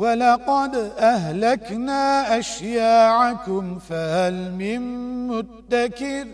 ولقد أهلكنا أشياعكم فهل من متكر